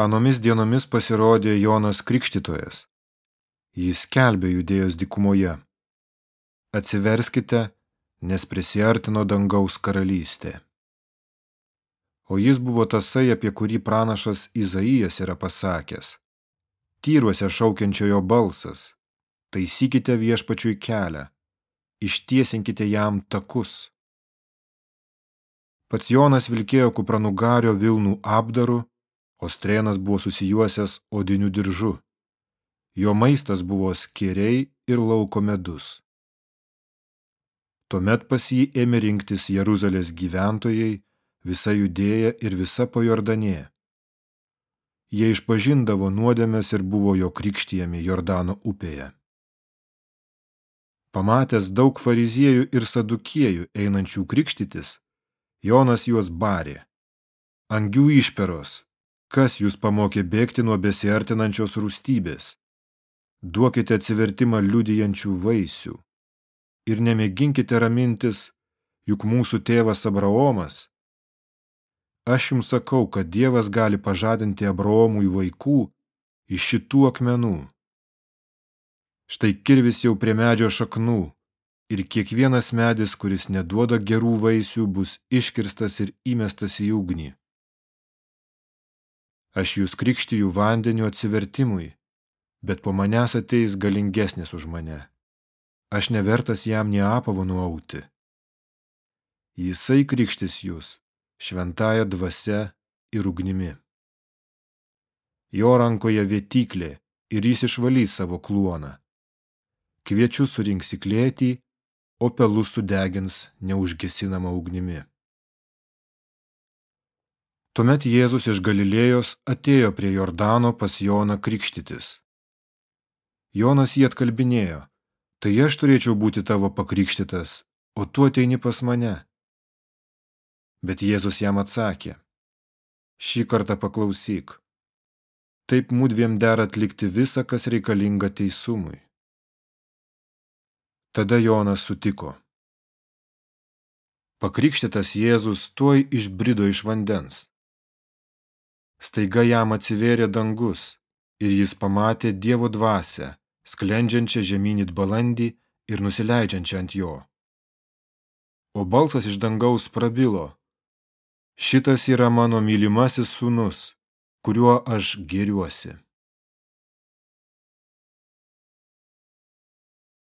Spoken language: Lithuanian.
Anomis dienomis pasirodė Jonas Krikštytojas. Jis kelbė judėjos dykumoje. Atsiverskite, nes prisiartino dangaus karalystė. O jis buvo tasai, apie kurį pranašas Izaijas yra pasakęs. Tyruose šaukiančiojo balsas. Taisykite viešpačiui kelią. Ištiesinkite jam takus. Pats Jonas vilkėjo kupranugario Vilnų apdaru, o strėnas buvo susijuosęs odiniu diržu. Jo maistas buvo skėriai ir lauko medus. Tuomet pas jį ėmė rinktis Jeruzalės gyventojai, visa judėja ir visa pajordanė. Jie išpažindavo nuodėmės ir buvo jo krikštijami Jordano upėje. Pamatęs daug fariziejų ir sadukiejų einančių krikštytis, Jonas juos barė. Angių išperos, kas jūs pamokė bėgti nuo besiartinančios rūstybės? Duokite atsivertimą liudijančių vaisių. Ir nemėginkite ramintis, juk mūsų tėvas Abraomas. Aš jums sakau, kad Dievas gali pažadinti Abraomui vaikų iš šitų akmenų. Štai kirvis jau prie medžio šaknų, ir kiekvienas medis, kuris neduoda gerų vaisių, bus iškirstas ir įmestas į ugnį. Aš jūs krikštiju vandeniu atsivertimui, bet po manęs ateis galingesnis už mane. Aš nevertas jam nie apavo nuauti. Jisai krikštis jūs šventąją dvasia ir ugnimi. Jo rankoje vietyklė ir jis išvalys savo kluoną. Kviečiu surinks į klėtį o pelus sudegins neužgesinama ugnimi. Tuomet Jėzus iš Galilėjos atėjo prie Jordano pas Joną krikštytis. Jonas jį atkalbinėjo, tai aš turėčiau būti tavo pakrikštytas, o tu ateini pas mane. Bet Jėzus jam atsakė, šį kartą paklausyk, taip mūdviem dera atlikti visą, kas reikalinga teisumui. Tada Jonas sutiko. Pakrikštytas Jėzus tuoj išbrido iš vandens. Staiga jam atsivėrė dangus ir jis pamatė Dievo dvasę, sklendžiančią žemynit balandį ir nusileidžiančią ant jo. O balsas iš dangaus prabilo. Šitas yra mano mylimasis sūnus, kuriuo aš gėriuosi.